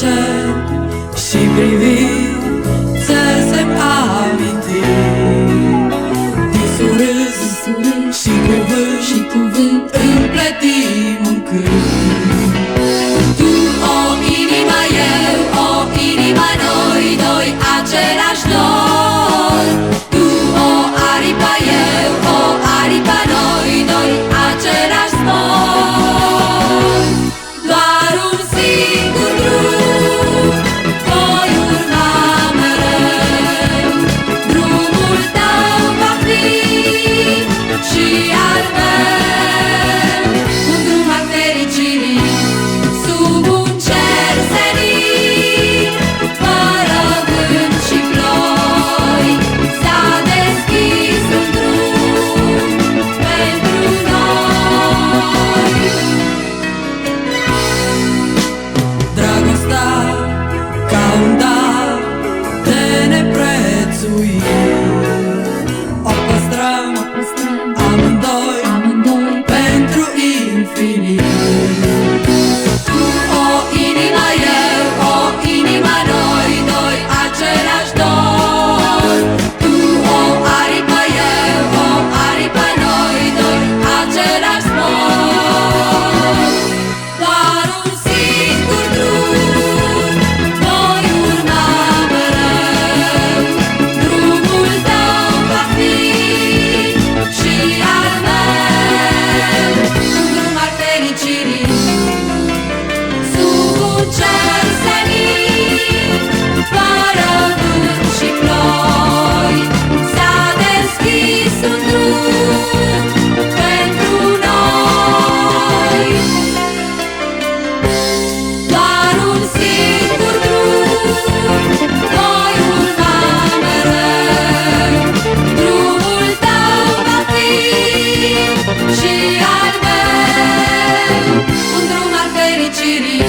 cer Și privițe se aminti Din surâs și cuvânt Împletim în câmp. city.